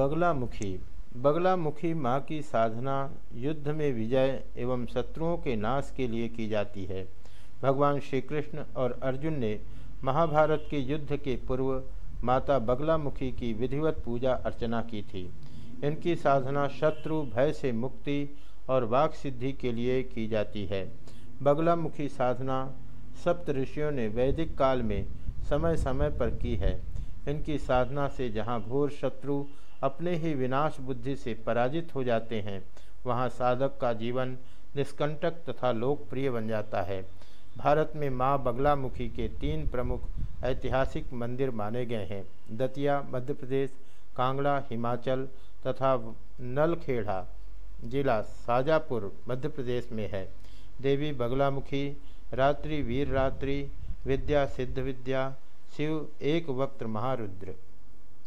बगलामुखी। बगलामुखी माँ की साधना युद्ध में विजय एवं शत्रुओं के नाश के लिए की जाती है। भगवान श्री कृष्ण और अर्जुन ने महाभारत के युद्ध के पूर्व माता बगला मुखी की विधिवत पूजा अर्चना की थी। इनकी साधना शत्रु, भय से मुक्ति और वाक सिद्धि के लिए की जाती है। बगला मुखी साधना सप्त ऋषियों ने वैदिक काल में समय समय पर की है। इनकी साधना से जहाँ घोर शत्रु अपने ही विनाश बुद्धि से पराजित हो जाते हैं। वहाँ साधक का जीवन निष्कंटक तथा लोकप्रिय बन जाता है। भारत में माँ बगलामुखी के तीन प्रमुख ऐतिहासिक मंदिर माने गए हैं। दतिया, मध्य प्रदेश, कांगड़ा, हिमाचल तथा नलखेड़ा जिला शाजापुर, मध्य प्रदेश में है। देवी बगलामुखी, रात्रि वीर रात्रि, विद्या सिद्ध विद्या, शिव एक वक्त महारुद्र।